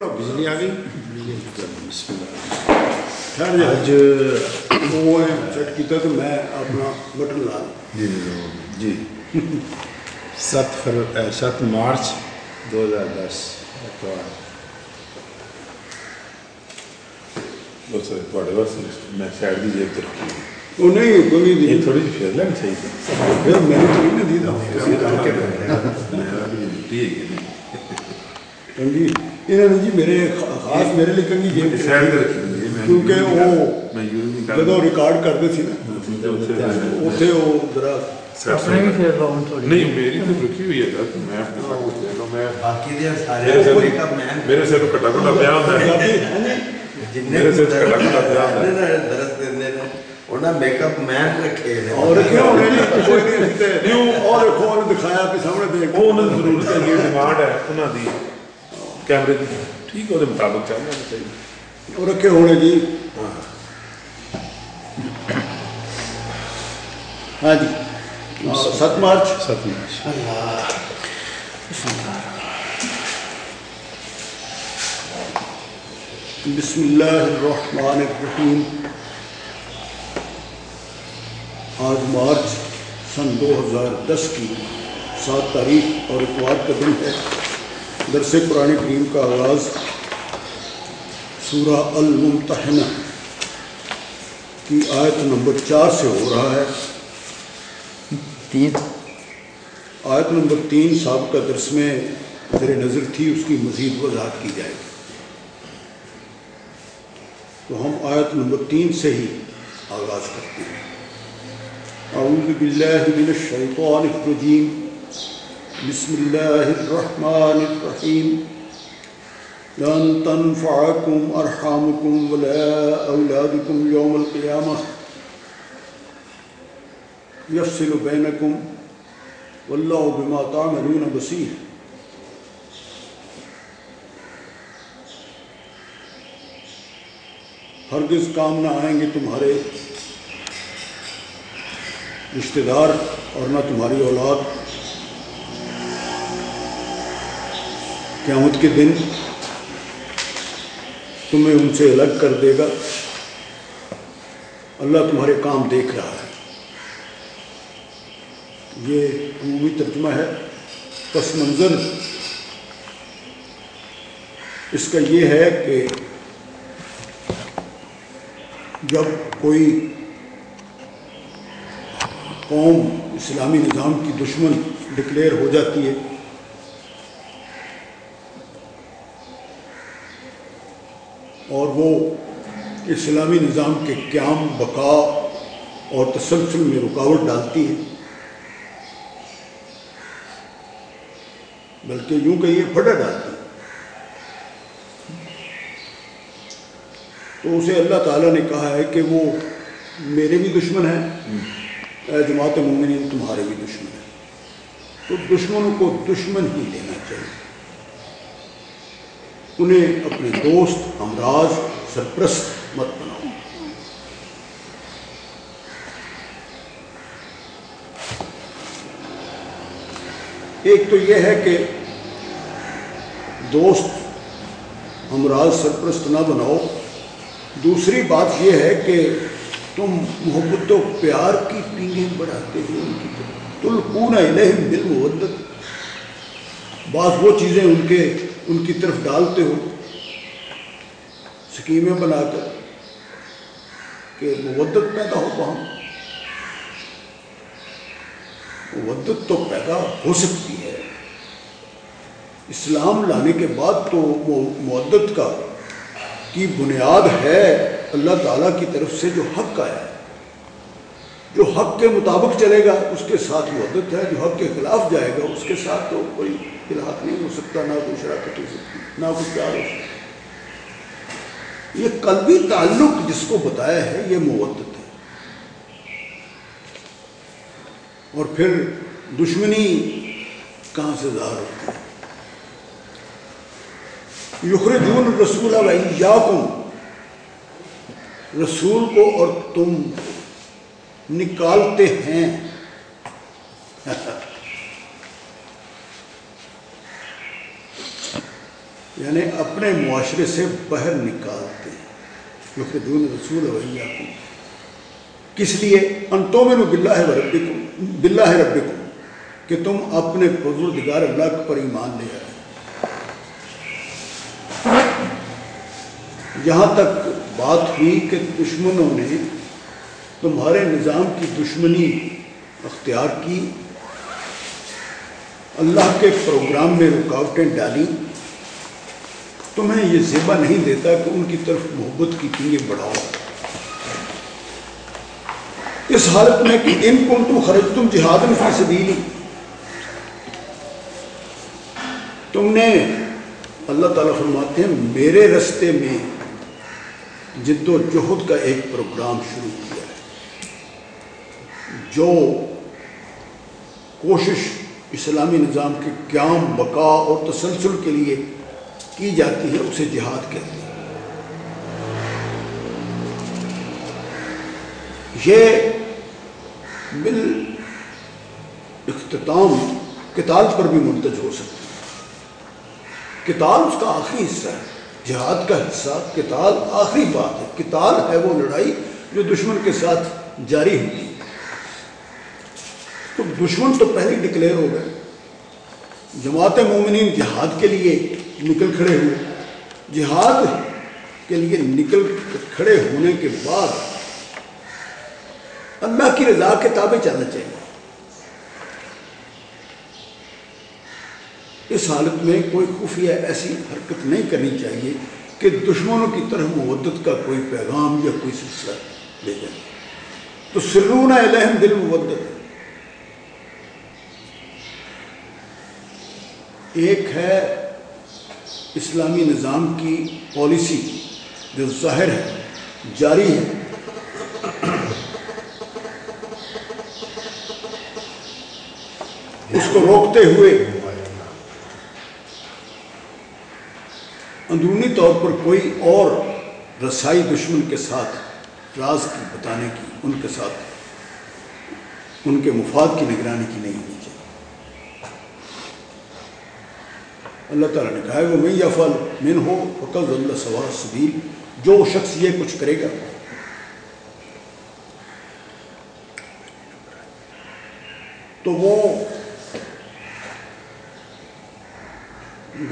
بجلی آ گئی وہ کیتا تو میں اپنا بٹن لا جی جی جی سات فر سات مارچ دو ہزار دس میں سائڈ دی جیب تے رکھی وہ نہیں کوئی تھوڑی جی چاہیے پھر میں نے کنگی انہوں نے جی میرے خاص میرے لیے کنگی جیب سائڈ تے رکھی ہوئی ہے، میں کیونکہ وہ میں یوز نہیں جدو کرتا ریکارڈ کرتے سی نا اتنے وہ ذرا اپنے بھی پھر لون تھوڑی نہیں میری تو رکھی ہوئی ہے سر میں اپنے ساتھ کچھ لے لوں میں باقی دے سارے میرے سر میک اپ مین میرے سر تو کٹا کٹا پیا ہوتا ہے ਪੰਜਾਬੀ ਹੈ ਨੀ? جننے میرے سر کٹا کٹا پیا ہوتا ہے نے درس دیندے نے انہاں میک اپ مین رکھے نے اور کیوں ہونے نہیں کوئی نہیں سی تے اور دیکھو انہوں نے دکھایا کہ سامنے دیکھ وہ انہوں کی ضرورت ہے ڈیمانڈ ہے ٹھیک ہے وہ مطابق چلنا چاہیے اور رکھے ہونے جی ہاں جی۔ سات مارچ۔ سات مارچ۔ بسم اللہ الرحمن الرحیم۔ آج مارچ سن دو ہزار دس کی سات تاریخ اور اتوار کا دن ہے۔ درس قرآن کریم کا آغاز سورہ الممتحنہ کی آیت نمبر چار سے ہو رہا ہے۔ تین۔ آیت نمبر تین سابقہ درس میں زیر نظر تھی اس کی مزید وضاحت کی جائے۔ گی تو ہم آیت نمبر تین سے ہی آغاز کرتے ہیں۔ اعوذ باللہ من الشیطان الرجیم۔ بسم اللہ الرحمن الرحیم لن تنفعكم ارحامكم ولا اولادكم يوم القيامة. يفصل بينكم واللہ بما تعملون بصیر ہرگز کام نہ آئیں گے تمہارے رشتہ دار اور نہ تمہاری اولاد. قیامت کے دن تمہیں ان سے الگ کر دے گا۔ اللہ تمہارے کام دیکھ رہا ہے۔ یہ عمومی ترجمہ ہے۔ پس منظر۔ اس کا یہ ہے کہ جب کوئی قوم اسلامی نظام کی دشمن ڈکلیئر ہو جاتی ہے اور وہ اسلامی نظام کے قیام، بقا اور تسلسل میں رکاوٹ ڈالتی ہے۔ بلکہ یوں کہیے پھٹا ڈالتی ہے۔ تو اسے اللہ تعالیٰ نے کہا ہے کہ وہ میرے بھی دشمن ہیں، اے جماعت مومنین، تمہارے بھی دشمن ہیں۔ تو دشمنوں کو دشمن ہی لینا چاہیے۔ انہیں اپنے دوست ہمراز سرپرست مت بناؤ۔ ایک تو یہ ہے کہ دوست ہمراز سرپرست نہ بناؤ۔ دوسری بات یہ ہے کہ تم محبت و پیار کی پینگیں بڑھاتے ہو ان کی طرف۔ تلقون الیہم بالمودت۔ بعض وہ چیزیں ان کے ان کی طرف ڈالتے ہو، سکیمیں بنا کر کہ مودت پیدا ہو وہاں۔ مودت تو پیدا ہو سکتی ہے۔ اسلام لانے کے بعد تو مودت کا کی بنیاد ہے، اللہ تعالیٰ کی طرف سے جو حق آیا ہے۔ جو حق کے مطابق چلے گا، اس کے ساتھ مدت ہے، جو حق کے خلاف جائے گا، اس کے ساتھ تو کوئی الحاق نہیں ہو سکتا، نہ کوئی شراکت ہو سکتی، نہ کوئی پیار ہو سکتا۔ یہ قلبی تعلق جس کو بتایا ہے، یہ مودت ہے۔ اور پھر دشمنی کہاں سے ظاہر ہوتی ہے؟ یخرجون الرسول و ایاکم، رسول کو اور تم نکالتے ہیں۔ یعنی اپنے معاشرے سے باہر نکالتے ہیں۔ کیونکہ دون رسول وہی کو کس لیے؟ انتوں میں بلّہ ہے رب کو بلّہ ہے رب کو کہ تم اپنے بزرگار اللہ پر ایمان لے آئے۔ یہاں تک بات ہوئی کہ دشمنوں نے تمہارے نظام کی دشمنی اختیار کی، اللہ کے پروگرام میں رکاوٹیں ڈالی۔ تمہیں یہ ذبح نہیں دیتا کہ ان کی طرف محبت کی پنگیں بڑھاؤ۔ اس حالت میں کہ ان کو تم خرج تم جہاد فی سبیلی۔ تم نے اللہ تعالیٰ فرماتے ہیں، میرے رستے میں جد و جہد کا ایک پروگرام شروع کیا۔ جو کوشش اسلامی نظام کے قیام بقا اور تسلسل کے لیے کی جاتی ہے، اسے جہاد کہتے ہیں۔ یہ بال اختتام کتاب پر بھی منتج ہو سکتا ہے۔ کتاب اس کا آخری حصہ ہے۔ جہاد کا حصہ کتاب آخری بات ہے۔ کتاب ہے وہ لڑائی جو دشمن کے ساتھ جاری ہوتی ہے۔ تو دشمن تو پہلے ڈکلیئر ہو گئے۔ جماعت مومنین جہاد کے لیے نکل کھڑے ہوئے۔ جہاد کے لیے نکل کھڑے ہونے کے بعد اللہ کی رضا کے تابع چلنا چاہیے۔ اس حالت میں کوئی خفیہ ایسی حرکت نہیں کرنی چاہیے کہ دشمنوں کی طرف مودت کا کوئی پیغام یا کوئی سلسلہ لے جائے تو سرون الہم دل مودت ایک ہے اسلامی نظام کی پالیسی، جو ظاہر ہے، جاری ہے۔ اس کو روکتے ہوئے اندرونی طور پر کوئی اور رسائی دشمن کے ساتھ راز کی بتانے کی، ان کے ساتھ ان کے مفاد کی نگرانی کی نہیں۔ ہونی چاہیے اللہ تعالیٰ نے کہا ہے وہ میں افل من ہو فقض اللہ سوار سبیل جو شخص یہ کچھ کرے گا۔ تو وہ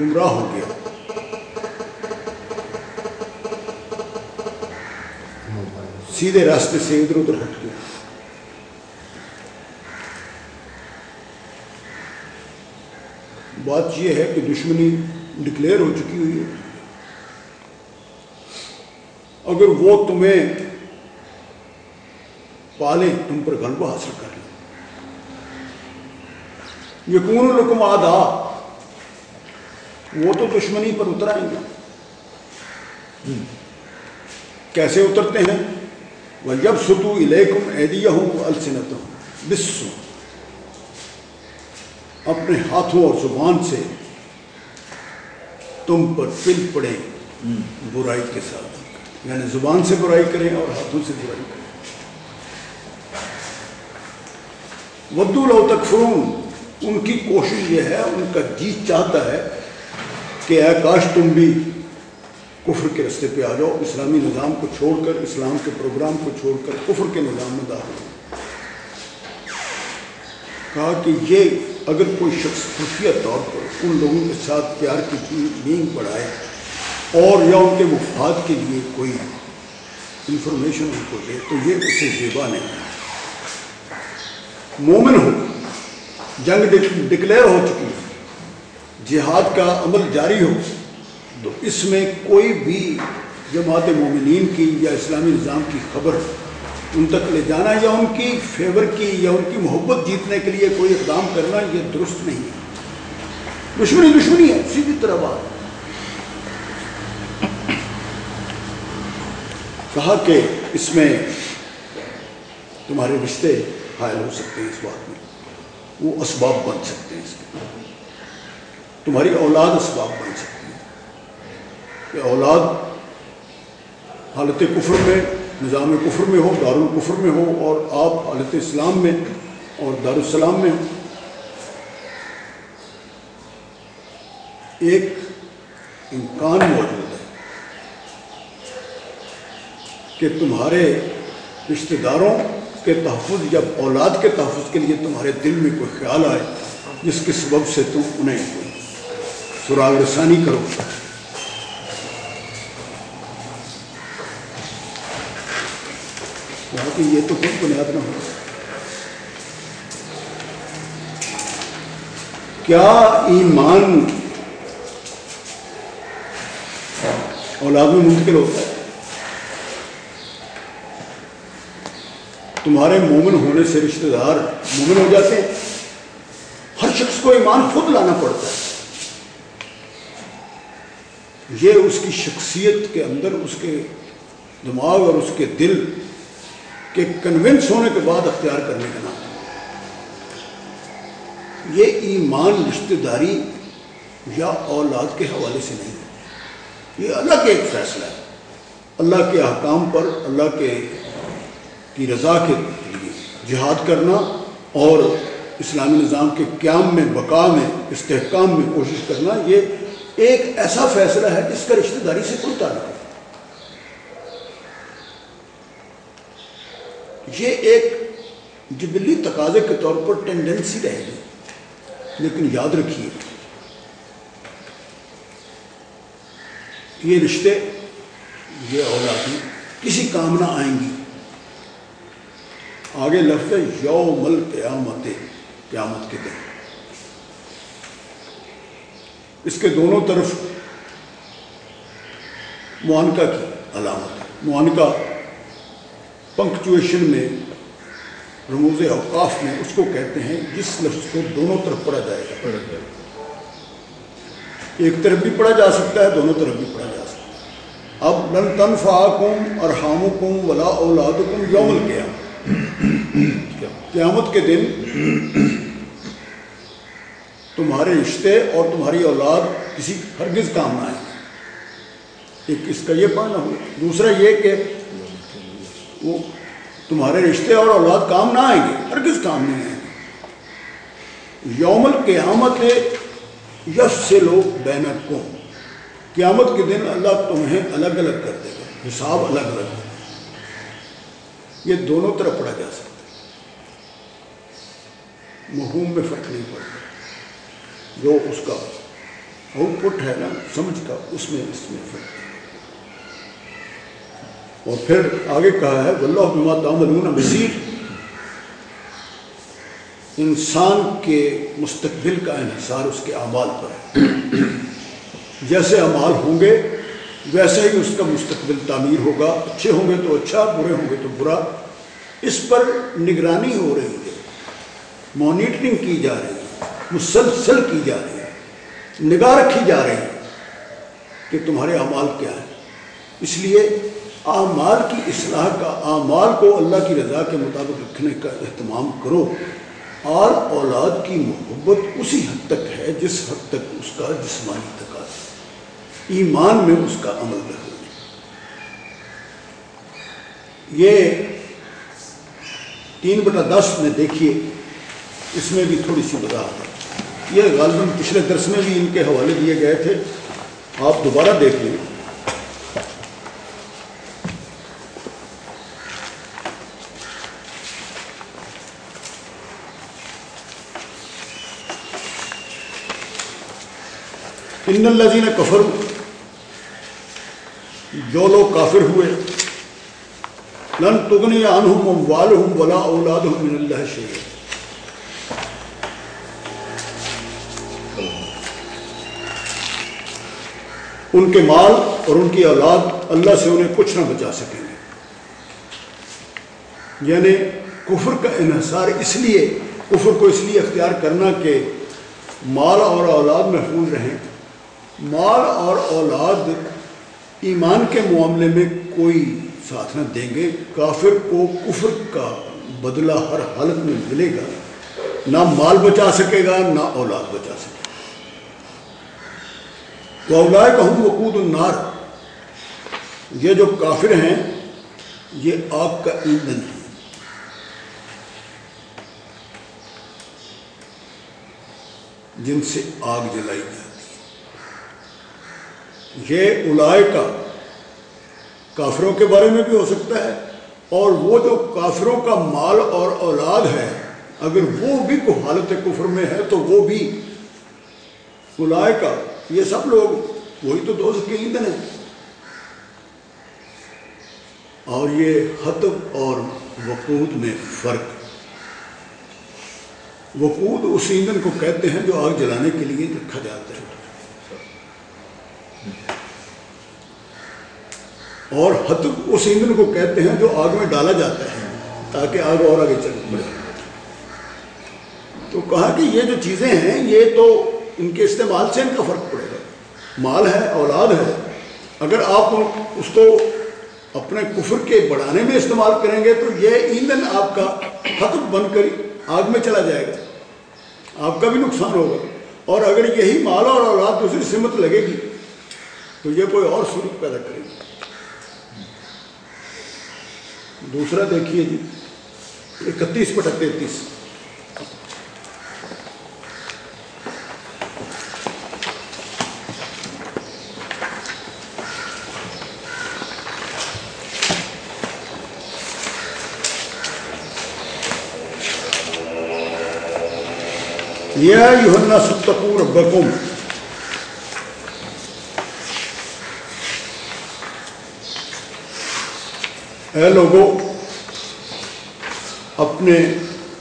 گمراہ ہو گیا۔ سیدھے راستے سے ادھر ادھر ہٹ گیا بات یہ ہے کہ دشمنی ڈکلیئر ہو چکی ہوئی ہے۔ اگر وہ تمہیں پالے، تم پر غلبہ حاصل کر لیں یقون الکم آدھا وہ تو دشمنی پر اتر آئیں گے۔ کیسے اترتے ہیں؟ وہ جب ستو الیکم ایدیہ ہوں السنت ہوں بسو اپنے ہاتھوں اور زبان سے تم پر پل پڑے برائی کے ساتھ۔ یعنی زبان سے برائی کریں اور ہاتھوں سے برائی کریں۔ ودو لو تکفرون ان کی کوشش یہ ہے، ان کا جی چاہتا ہے کہ اے کاش تم بھی کفر کے رستے پہ آ جاؤ، اسلامی نظام کو چھوڑ کر، اسلام کے پروگرام کو چھوڑ کر کفر کے نظام میں داخل ہو۔ کہا کہ یہ اگر کوئی شخص خفیہ طور پر ان لوگوں کے ساتھ پیار کی نیند بڑھائے اور یا ان کے مفاد کے لیے کوئی انفارمیشن ان کو دے، تو یہ اسے زیبا نہیں ہے۔ مومن ہو، جنگ ڈکلیئر ہو چکی ہے، جہاد کا عمل جاری ہو، تو اس میں کوئی بھی جماعت مومنین کی یا اسلامی نظام کی خبر ان تک لے جانا یا ان کی فیور کی یا ان کی محبت جیتنے کے لیے کوئی اقدام کرنا یہ درست نہیں ہے۔ دشمنی دشمنی ہے، سیدھی طرح بات۔ کہا کہ اس میں تمہارے رشتے حائل ہو سکتے ہیں اس بات میں۔ وہ اسباب بن سکتے ہیں اس کے۔ تمہاری اولاد اسباب بن سکتی ہے۔ کہ اولاد حالت کفر میں نظام کفر میں ہو، دارالکفر میں ہو، اور آپ حالت اسلام میں اور دارالسلام میں ہو۔ ایک امکان موجود ہے کہ تمہارے رشتہ داروں کے تحفظ یا اولاد کے تحفظ کے لیے تمہارے دل میں کوئی خیال آئے جس کے سبب سے تم انہیں سراغ رسانی کرو۔ کہ یہ تو خود بنیاد نہ ہو۔ کیا ایمان اولاد میں منتقل ہوتا ہے؟ تمہارے مومن ہونے سے رشتہ دار مومن ہو جاتے ہیں۔ ہر شخص کو ایمان خود لانا پڑتا ہے۔ یہ اس کی شخصیت کے اندر، اس کے دماغ اور اس کے دل کے کنونس ہونے کے بعد اختیار کرنے کا نام یہ ایمان رشتہ داری یا اولاد کے حوالے سے نہیں ہے۔ یہ اللہ ایک فیصلہ ہے۔ اللہ کے احکام پر، اللہ کے، کی رضا کے لیے جہاد کرنا اور اسلامی نظام کے قیام میں، بقا میں، استحکام میں کوشش کرنا، یہ ایک ایسا فیصلہ ہے جس کا رشتہ داری سے کوئی تعلق ہے یہ ایک جبلی تقاضے کے طور پر ٹینڈنسی رہے گی لیکن یاد رکھیے، یہ رشتے، یہ اولادی کسی کام نہ آئیں گی۔ آگے لفظ ہے یوم القیامت قیامت کے دن۔ اس کے دونوں طرف معانکہ کی علامت ہے۔ معانکہ پنکچویشن میں رموز اوقاف میں اس کو کہتے ہیں جس لفظ کو دونوں طرف پڑھا جائے گا۔ ایک طرف بھی پڑھا جا سکتا ہے دونوں طرف بھی پڑھا جا سکتا ہے۔ اب لن تنفعکم ارحامکم ولا اولادکم یوم القیامت۔ قیامت کے دن تمہارے رشتے اور تمہاری اولاد کسی ہرگز کام نہ آئے۔ ایک اس کا یہ پڑھنا ہو دوسرا یہ کہ وہ تمہارے رشتے اور اولاد کام نہ آئیں گے۔ ہرگز کام نہیں آئیں گے۔ یوم القیامت یس سے لوگ بینک کو قیامت کے دن اللہ تمہیں الگ الگ کر دے گا، حساب الگ الگ۔ یہ دونوں طرف پڑھا جا سکتا ہے۔ مہوم میں فرق نہیں پڑتا۔ جو اس کا آؤٹ پٹ ہے نا، سمجھ کا، اس میں اس میں فرق۔ ہے اور پھر آگے کہا ہے، واللہ بما تعملون بصیر۔ انسان کے مستقبل کا انحصار اس کے اعمال پر ہے۔ جیسے اعمال ہوں گے، ویسے ہی اس کا مستقبل تعمیر ہوگا۔ اچھے ہوں گے تو اچھا برے ہوں گے تو برا۔ اس پر نگرانی ہو رہی ہے۔ مانیٹرنگ کی جا رہی ہے، مسلسل کی جا رہی ہے۔ نگاہ رکھی جا رہی ہے کہ تمہارے اعمال کیا ہیں۔ اس لیے اعمال کی اصلاح کا اعمال کو اللہ کی رضا کے مطابق رکھنے کا اہتمام کرو۔ اور اولاد کی محبت اسی حد تک ہے جس حد تک اس کا جسمانی تقاضا ایمان میں اس کا عمل رہے یہ تین بٹا دس میں دیکھیے، اس میں بھی تھوڑی سی وضاحت ہے۔ یہ غالباً پچھلے درس میں بھی ان کے حوالے دیے گئے تھے۔ آپ دوبارہ دیکھ لیں۔ ان الذین کفر جو لوگ کافر ہوئے، لن تغنی عنہم اموالہم ولا اولادہم من اللہ شیئا۔ ان کے مال اور ان کی اولاد اللہ سے انہیں کچھ نہ بچا سکیں گے۔ یعنی کفر کا انحصار اس لیے، کفر کو اس لیے اختیار کرنا کہ مال اور اولاد محفوظ رہیں۔ مال اور اولاد ایمان کے معاملے میں کوئی ساتھ نہ دیں گے۔ کافر کو کفر کا بدلہ ہر حالت میں ملے گا۔ نہ مال بچا سکے گا، نہ اولاد بچا سکے گا۔ تو اولائے کا ہم وقود النار۔ یہ جو کافر ہیں، یہ آگ کا ایندھن ہے جن سے آگ جلائی جاتی ہے یہ الائے کا کافروں کے بارے میں بھی ہو سکتا ہے اور وہ جو کافروں کا مال اور اولاد ہے، اگر وہ بھی کو حالت کفر میں ہے تو وہ بھی الائے کا۔ یہ سب لوگ وہی تو دوست کے ایندھن ہیں اور یہ حتب اور وقود میں فرق۔ وقود اس ایندھن کو کہتے ہیں جو آگ جلانے کے لیے رکھا جاتا ہے۔ اور حتب اس ایندھن کو کہتے ہیں جو آگ میں ڈالا جاتا ہے تاکہ آگ اور آگے چل پڑے۔ تو کہا کہ یہ جو چیزیں ہیں، یہ تو ان کے استعمال سے ان کا فرق پڑے گا۔ مال ہے، اولاد ہے۔ اگر آپ اس کو اپنے کفر کے بڑھانے میں استعمال کریں گے، تو یہ ایندھن آپ کا حتب بن کر آگ میں چلا جائے گا۔ آپ کا بھی نقصان ہوگا۔ اور اگر یہی مال اور اولاد دوسری سمت لگے گی تو یہ کوئی اور صورت پیدا کرے گی۔ دوسرا دیکھیے جی اکتیس بٹا تینتیس۔ یا یوحنا ستقو ربکم۔ اے لوگوں اپنے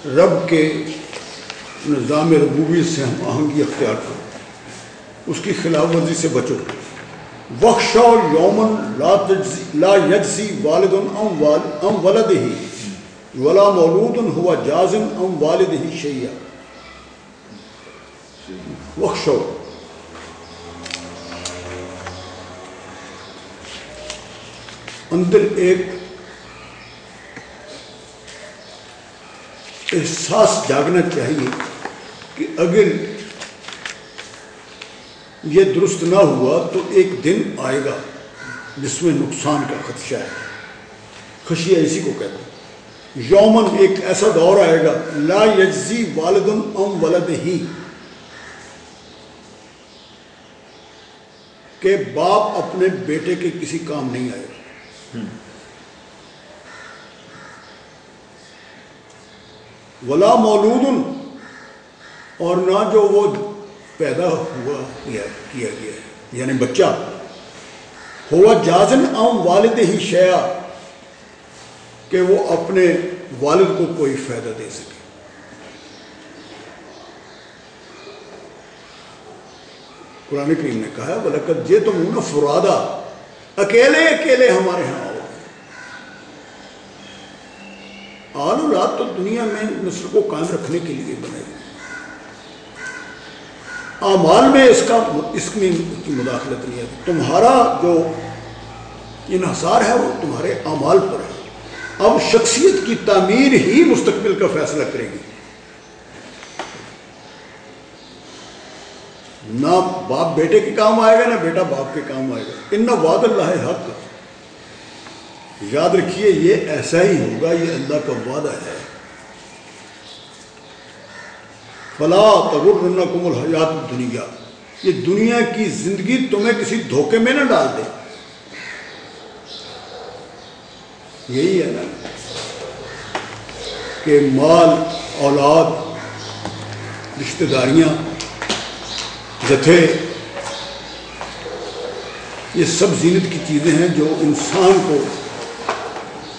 رب کے نظام ربوبیت سے ہم آہنگی اختیار کرو۔ اس کی خلاف ورزی سے بچو۔ وخشا یومن لا تجزی لا یجزی والد ام والد ام ولد ہی ولا مولود ہوا جازم ام والد ہی شیعہ وخشو اندر ایک احساس جاگنا چاہیے کہ اگر یہ درست نہ ہوا تو ایک دن آئے گا جس میں نقصان کا خدشہ ہے۔ خشیہ اسی کو کہتے ہیں۔ یومن ایک ایسا دور آئے گا، لا یجزی والدن ام ولد ہی کہ باپ اپنے بیٹے کے کسی کام نہیں آئے۔ گا ولا مولود اور نہ جو وہ پیدا ہوا کیا گیا۔ ہے یعنی بچہ۔ ہوا جازن ام والد ہی شیا کہ وہ اپنے والد کو کوئی فائدہ دے سکے۔ قرآن کریم نے کہا بلکت یہ تم ہوں نا فرادہ اکیلے اکیلے ہمارے ہاں آؤ آل اولاد تو دنیا میں نسل کو قائم رکھنے کے لیے بنے۔ گی اعمال میں اس کا اس میں کی مداخلت نہیں ہے۔ تمہارا جو انحصار ہے وہ تمہارے اعمال پر ہے۔ اب شخصیت کی تعمیر ہی مستقبل کا فیصلہ کرے گی۔ نہ باپ بیٹے کے کام آئے گا، نہ بیٹا باپ کے کام آئے گا۔ ان وعد اللہ حق۔ یاد رکھیے یہ ایسا ہی ہوگا، یہ اللہ کا وعدہ ہے۔ فلا تغرنکم الحیات دنیا یہ دنیا کی زندگی تمہیں کسی دھوکے میں نہ ڈال دے۔ یہی ہے نا کہ مال، اولاد، رشتہ داریاں، جتھے، یہ سب زینت کی چیزیں ہیں جو انسان کو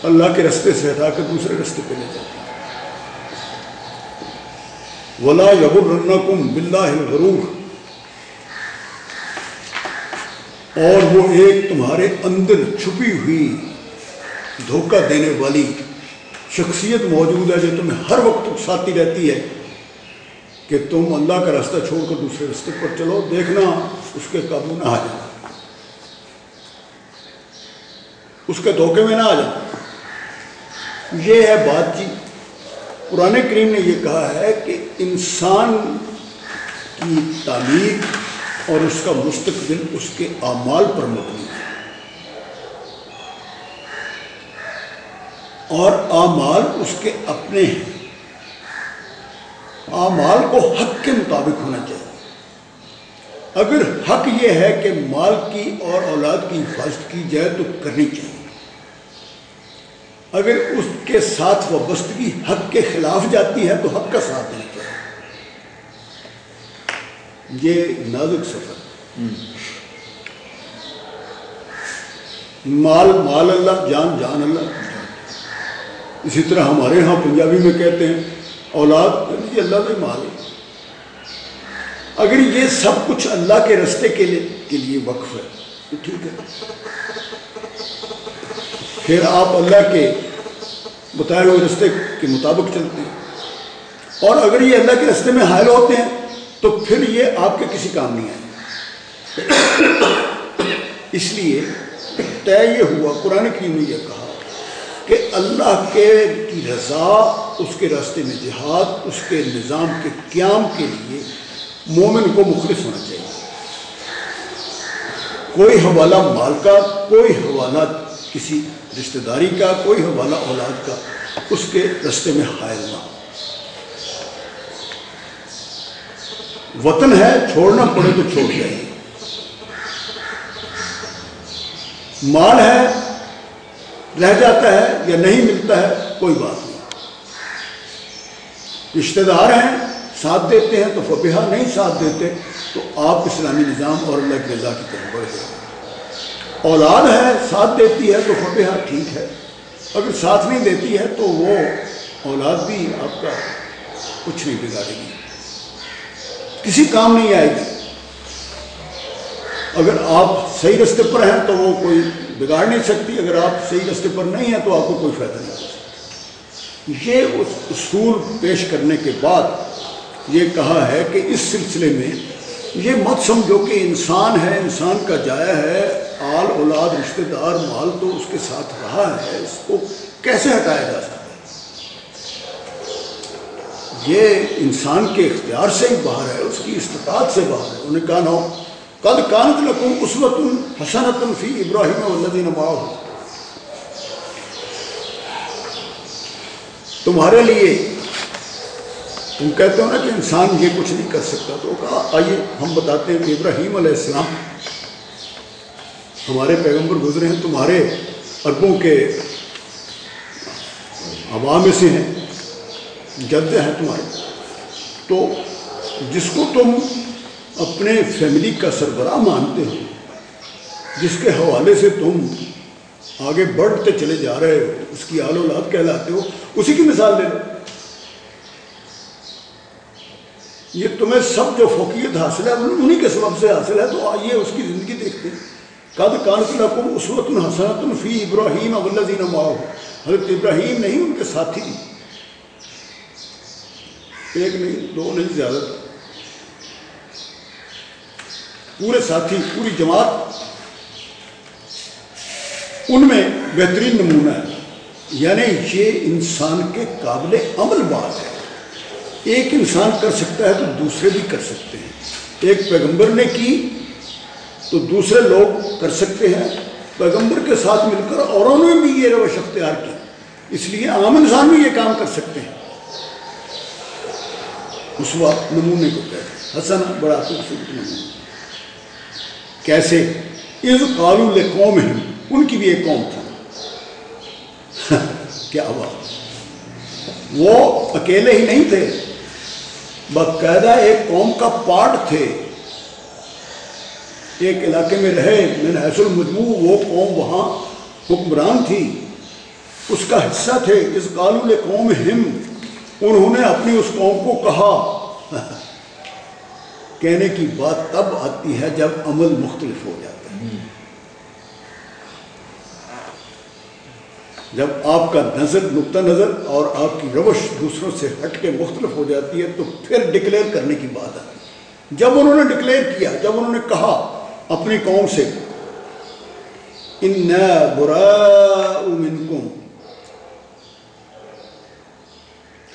اللہ کے رستے سے ہٹا کر دوسرے رستے پہ لے جاتی ہیں۔ ولا یغرنکم باللہ الغرور۔ اور وہ ایک تمہارے اندر چھپی ہوئی دھوکہ دینے والی شخصیت موجود ہے جو تمہیں ہر وقت اکساتی رہتی ہے کہ تم اللہ کا راستہ چھوڑ کر دوسرے راستے پر چلو، دیکھنا اس کے قابو نہ آ جانا اس کے دھوکے میں نہ آ جانا یہ ہے بات چیت قرآن کریم نے یہ کہا ہے کہ انسان کی تعمیر اور اس کا مستقبل اس کے اعمال پر مبنی ہے۔ اور اعمال اس کے اپنے ہیں۔ اعمال کو حق کے مطابق ہونا چاہیے۔ اگر حق یہ ہے کہ مال کی اور اولاد کی حفاظت کی جائے تو کرنی چاہیے۔ اگر اس کے ساتھ وابستگی حق کے خلاف جاتی ہے تو حق کا ساتھ دینا چاہیے یہ نازک سفر۔ مال مال اللہ، جان جان اللہ۔ اسی طرح ہمارے ہاں پنجابی میں کہتے ہیں، اولاد یعنی یہ اللہ کا مال ہے۔ اگر یہ سب کچھ اللہ کے رستے کے لیے کے لیے وقف ہے، تو ٹھیک ہے۔ پھر آپ اللہ کے بتائے ہوئے رستے کے مطابق چلتے ہیں۔ اور اگر یہ اللہ کے رستے میں حائل ہوتے ہیں، تو پھر یہ آپ کے کسی کام نہیں آئے۔ اس لیے طے یہ ہوا، قرآن کریم نے یہ کہا کہ اللہ کے کی رضا، اس کے راستے میں جہاد، اس کے نظام کے قیام کے لیے مومن کو مخلص ہونا چاہیے۔ کوئی حوالہ مال کا، کوئی حوالہ کسی رشتہ داری کا، کوئی حوالہ اولاد کا، اس کے رستے میں حائل نہ ہو۔ وطن ہے، چھوڑنا پڑے تو چھوڑ جائیے مال ہے، رہ جاتا ہے یا نہیں ملتا ہے، کوئی بات نہیں۔ رشتہ دار ہیں، ساتھ دیتے ہیں تو فبیہ نہیں ساتھ دیتے، تو آپ اسلامی نظام اور اللہ کی رضا کی طرف بڑھ جائیں اولاد ہے، ساتھ دیتی ہے تو فبیہ ٹھیک ہے۔ اگر ساتھ نہیں دیتی ہے تو وہ اولاد بھی آپ کا کچھ نہیں بگاڑے گی۔ کسی کام نہیں آئے گی۔ اگر آپ صحیح رستے پر ہیں تو وہ کوئی بگاڑ نہیں سکتی۔ اگر آپ صحیح رستے پر نہیں ہیں تو آپ کو کوئی فائدہ نہیں۔ ہوگا یہ اس اصول پیش کرنے کے بعد یہ کہا ہے کہ اس سلسلے میں یہ مت سمجھو کہ انسان ہے، انسان کا جایا ہے۔ آل اولاد رشتہ دار مال تو اس کے ساتھ رہا ہے، اس کو کیسے ہٹایا جا سکتا ہے؟ یہ انسان کے اختیار سے ہی باہر ہے، اس کی استطاعت سے باہر ہے۔ انہیں کہا، نو، قد کانت لکم عصوت حسنت فی ابراہیم والذین معاہ تمہارے لیے تم کہتے ہو نا کہ انسان یہ کچھ نہیں کر سکتا۔ تو کہا، آئیے، ہم بتاتے ہیں کہ ابراہیم علیہ السلام ہمارے پیغمبر گزرے ہیں، تمہارے اربوں کے عوام میں سے ہیں جدے ہیں تمہارے۔ تو جس کو تم اپنے فیملی کا سربراہ مانتے ہو، جس کے حوالے سے تم آگے بڑھتے چلے جا رہے ہو، اس کی آل اولاد کہلاتے ہو، اسی کی مثال لے لو یہ تمہیں سب جو فوقیت حاصل ہے، انہی کے سبب سے حاصل ہے، تو آئیے اس کی زندگی دیکھتے ہیں۔ قد کانت لکم اسوت حسنت فی ابراہیم والذین حضرت ابراہیم نہیں، ان کے ساتھی۔ ایک نہیں، دو نہیں، زیادہ۔ پورے ساتھی، پوری جماعت۔ ان میں بہترین نمونہ ہے۔ یعنی یہ انسان کے قابل عمل بات ہے۔ ایک انسان کر سکتا ہے تو دوسرے بھی کر سکتے ہیں۔ ایک پیغمبر نے کی تو دوسرے لوگ کر سکتے ہیں۔ پیغمبر کے ساتھ مل کر اوروں نے بھی یہ روش اختیار کی اس لیے عام انسان بھی یہ کام کر سکتے ہیں۔ اس وقت نمونے کو کہتے ہیں۔ حسن، بڑا خوبصورت نمونہ۔ کیسے؟ از قالو قوم ہیں ان کی بھی ایک قوم تھی کیا ہوا؟ وہ اکیلے ہی نہیں تھے۔ باقاعدہ ایک قوم کا پارٹ تھے۔ ایک علاقے میں رہے، میں حیث المجموع، وہ قوم وہاں حکمران تھی۔ اس کا حصہ تھے، اس قالو قوم ہم۔ انہوں نے اپنی اس قوم کو کہا۔ کہنے کی بات تب آتی ہے جب عمل مختلف ہو جاتا ہے۔ جب آپ کا نظر نقطہ نظر اور آپ کی روش دوسروں سے ہٹ کے مختلف ہو جاتی ہے، تو پھر ڈکلیئر کرنے کی بات آتی ہے۔ جب انہوں نے ڈکلیئر کیا، جب انہوں نے کہا اپنی قوم سے ان برا منکم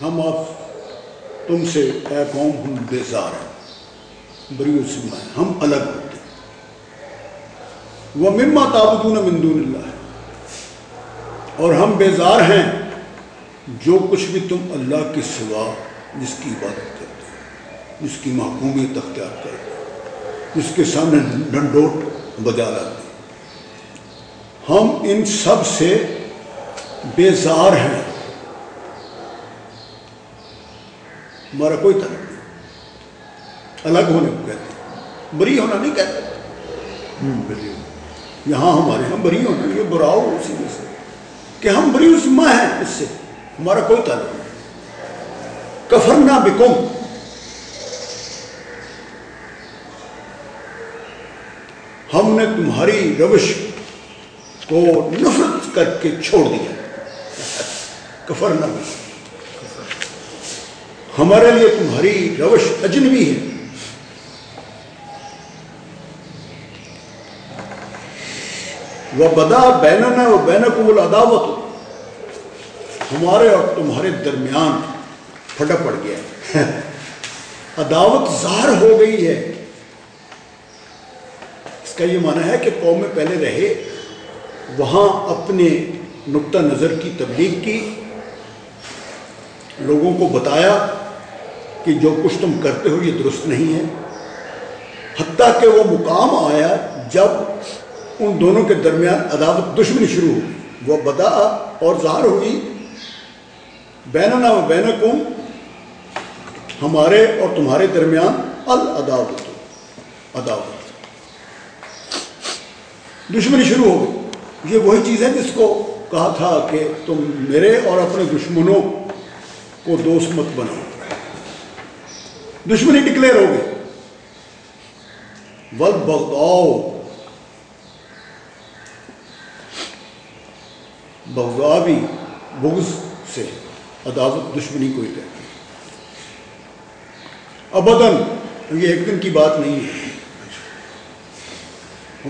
ہم آپ تم سے اے قوم ہم بیزار ہیں، بری سما ہے ہم الگ ہوتے ہیں۔ وہ مما تابدون من دون اللہ ہے اور ہم بیزار ہیں جو کچھ بھی تم اللہ کے سوا جس کی عبادت کرتے ہو، جس کی محکومیت اختیار کرتے ہو۔ جس کے سامنے ڈنڈوٹ بجا لاتے ہم ان سب سے بیزار ہیں۔ ہمارا کوئی طلب نہیں۔ الگ ہونے کو کہتے ہیں۔ بری ہونا نہیں کہتے۔ یہاں ہمارے ہم بری ہونا یہ براؤ اسی میں سے۔ کہ ہم بری اسما ہیں اس سے۔ ہمارا کوئی تعلق نہیں۔ کفرنا بکم۔ ہم نے تمہاری روش کو نفرت کر کے چھوڑ دیا۔ کفرنا بکم ہمارے لیے تمہاری روش اجنبی ہے۔ وہ بدا بیننا و بینکم العداوت ہمارے اور تمہارے درمیان پھٹا پڑ گیا۔ عداوت ظاہر ہو گئی ہے۔ کا یہ معنی ہے کہ قوم میں پہلے رہے، وہاں اپنے نقطہ نظر کی تبلیغ کی، لوگوں کو بتایا کہ جو کچھ تم کرتے ہو یہ درست نہیں ہے۔ حتیٰ کہ وہ مقام آیا جب ان دونوں کے درمیان عداوت دشمنی شروع ہوئی۔ وہ بدا اور ظاہر ہوئی، بیننا و بینکم ہمارے اور تمہارے درمیان العداوت، عداوت۔ دشمنی شروع ہو گئی۔ یہ وہی چیز ہے جس کو کہا تھا کہ تم میرے اور اپنے دشمنوں کو دوست مت بناؤ۔ دشمنی ڈکلیئر ہو گئی۔ ول بغداؤ بغدا بھی بغض سے عداوت دشمنی کو ہی کہتے ہیں ابدن یہ ایک دن کی بات نہیں ہے۔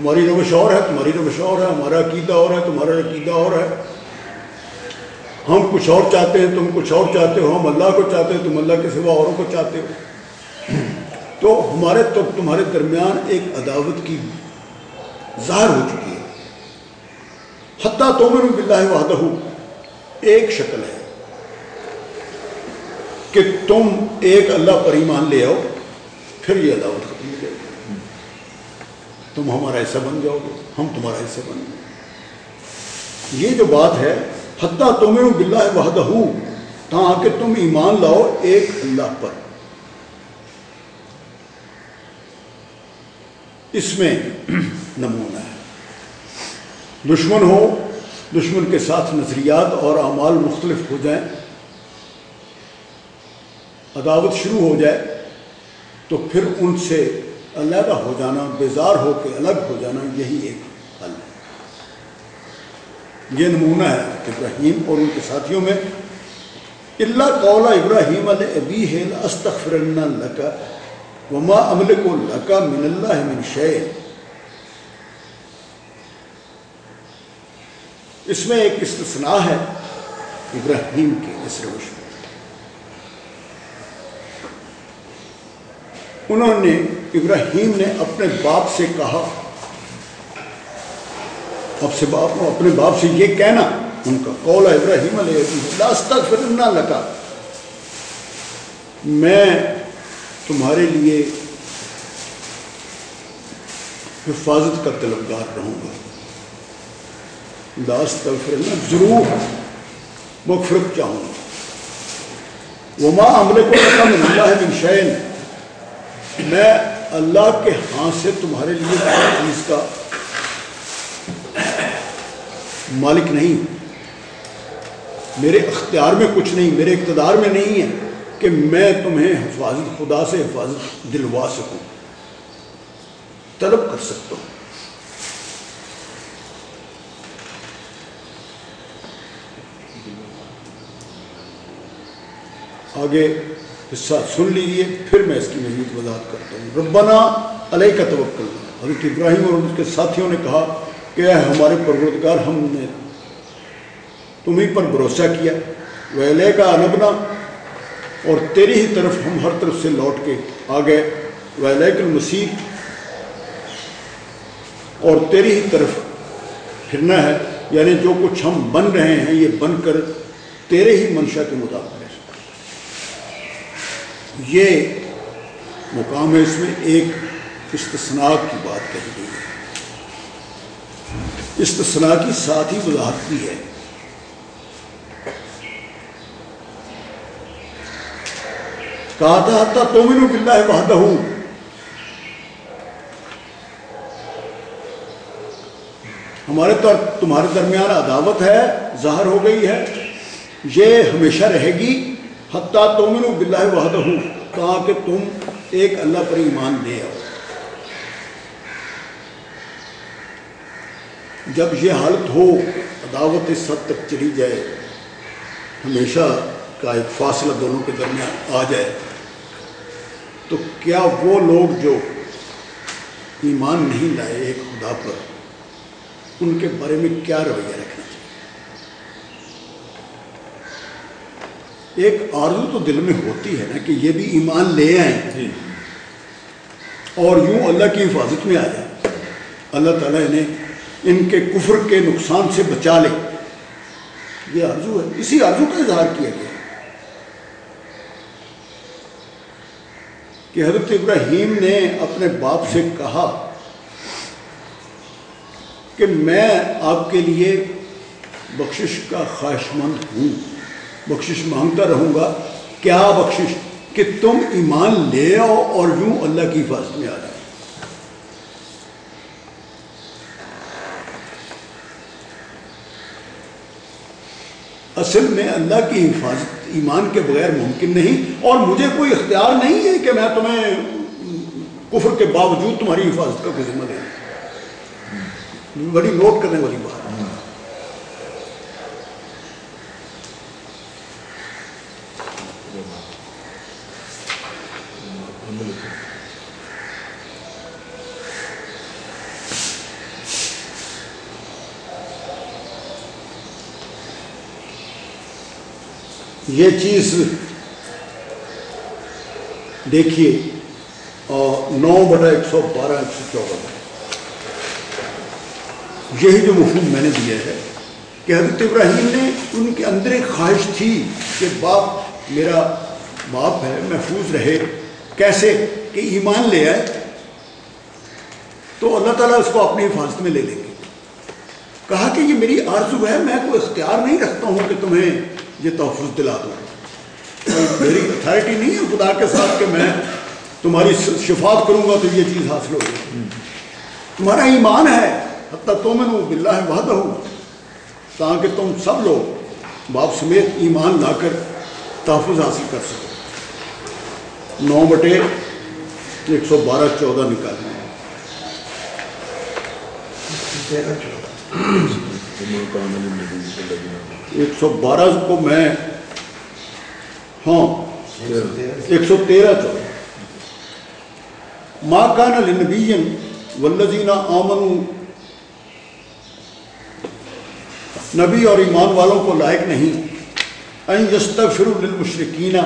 ہماری روش اور ہے، تمہاری روش اور ہے، ہمارا عقیدہ اور ہے، تمہارا عقیدہ اور ہے۔ ہم کچھ اور چاہتے ہیں، تم کچھ اور چاہتے ہو، ہم اللہ کو چاہتے ہیں، تم اللہ کے سوا اوروں کو چاہتے ہو۔ تو ہمارے تو تمہارے درمیان ایک عداوت کی ظاہر ہو چکی ہے۔ حتیٰ تو بلّہ وحدہ، ایک شکل ہے کہ تم ایک اللہ پر ایمان لے آؤ، پھر یہ عداوت ختم ہو جائے تم ہمارا حصہ بن جاؤ گے، ہم تمہارا حصہ بن گے۔ یہ جو بات ہے، حتیٰ تمہیں بلّہ وحدہ تاکہ تم ایمان لاؤ ایک اللہ پر۔ اس میں نمونہ ہے۔ دشمن ہو، دشمن کے ساتھ نظریات اور اعمال مختلف ہو جائیں، عداوت شروع ہو جائے، تو پھر ان سے علیحدہ ہو جانا، بیزار ہو کے الگ ہو جانا، یہی ایک حل ہے۔ یہ نمونہ ہے ابراہیم اور ان کے ساتھیوں میں۔ اللہ قولا ابراہیم علیہ ابی ہے استغفر لکا وما عمل کو لکا من اللہ من شے اس میں ایک استثناء ہے ابراہیم کے اس روش میں۔ انہوں نے ابراہیم نے اپنے باپ سے کہا، اب سے باپ اپنے باپ سے یہ کہنا، ان کا قول ابراہیم علیہ استغفر لکا۔ میں تمہارے لیے حفاظت کا طلبگار رہوں گا۔ داست ضرور مغفرت چاہوں گا۔ وہ ماں عمل کو رقم اللہ من شین میں اللہ کے ہاں سے تمہارے لیے چیز کا مالک نہیں میرے اختیار میں کچھ نہیں، میرے اقتدار میں نہیں ہے کہ میں تمہیں حفاظت، خدا سے حفاظت دلوا سکوں۔ طلب کر سکتا ہوں۔ آگے حصہ سن لیجیے پھر میں اس کی مزید وضاحت کرتا ہوں۔ ربنا علیہ کا توکل۔ حضرت ابراہیم اور اس کے ساتھیوں نے کہا کہ اے ہمارے پروردگار، ہم نے تمہیں پر بھروسہ کیا۔ وہ علیہ کا انبنا، اور تیری ہی طرف ہم ہر طرف سے لوٹ کے آ گئے۔ وہ علیہ المسیح اور تیری ہی طرف پھرنا ہے۔ یعنی جو کچھ ہم بن رہے ہیں، یہ بن کر تیرے ہی منشا کے مطابق۔ یہ مقام ہے اس میں ایک استثناء کی بات کہی گئی ہے۔ استثناء کی ساتھ ہی وضاحت کی ہے۔ کہا تھا حتیٰ تومنو باللہ وحدہ۔ ہمارے تو تمہارے درمیان عداوت ہے، ظاہر ہو گئی ہے۔ یہ ہمیشہ رہے گی۔ حتیٰ تومنو باللہ وحدہ، کہا کہ تم ایک اللہ پر ایمان لے آؤ۔ جب یہ حالت ہو، عداوت اس حد تک چلی جائے، ہمیشہ کا ایک فاصلہ دونوں کے درمیان آ جائے، تو کیا وہ لوگ جو ایمان نہیں لائے ایک خدا پر، ان کے بارے میں کیا رویہ رکھنا چاہیے ایک آرزو تو دل میں ہوتی ہے نا کہ یہ بھی ایمان لے آئیں۔ جی۔ اور یوں اللہ کی حفاظت میں آ جائے۔ اللہ تعالیٰ انہیں ان کے کفر کے نقصان سے بچا لے۔ یہ آرزو ہے۔ اسی آرزو کا اظہار کیا گیا۔ کہ حضرت ابراہیم نے اپنے باپ سے کہا کہ میں آپ کے لیے بخشش کا خواہش مند ہوں۔ بخشش مانگتا رہوں گا۔ کیا بخشش؟ کہ تم ایمان لے آؤ اور یوں اللہ کی حفاظت میں آ جاؤ۔ اصل میں اللہ کی حفاظت ایمان کے بغیر ممکن نہیں۔ اور مجھے کوئی اختیار نہیں ہے کہ میں تمہیں کفر کے باوجود تمہاری حفاظت کا کوئی ذمہ دیں بڑی نوٹ کرنے والی بات۔ یہ چیز دیکھیے نو بٹا ایک سو بارہ، ایک سو چودہ۔ یہی جو مفہوم میں نے دیا ہے کہ حضرت ابراہیم نے ان کے اندر ایک خواہش تھی کہ باپ میرا باپ ہے، محفوظ رہے۔ کیسے؟ کہ ایمان لے آئے، تو اللہ تعالیٰ اس کو اپنی حفاظت میں لے لیں گے۔ کہا کہ یہ میری آرزو ہے، میں کوئی اختیار نہیں رکھتا ہوں کہ تمہیں یہ تحفظ دلا دوں میری اتھارٹی نہیں ہے خدا کے ساتھ کہ میں تمہاری شفاعت کروں گا تو یہ چیز حاصل ہوگی تمہارا ایمان ہے حتیٰ تو میں بلّہ وحدہ۔ ہوں تاکہ تم سب لوگ باپ سمیت ایمان لا کر تحفظ حاصل کر سکو۔ نو بٹے ایک سو بارہ چودہ نکالنا ہے ایک سو بارہ کو میں ہاں ایک سو تیرہ چودہ ماں کان لنبی والذین آمنوا۔ نبی اور ایمان والوں کو لائق نہیں۔ ان یستغفروا للمشرکین،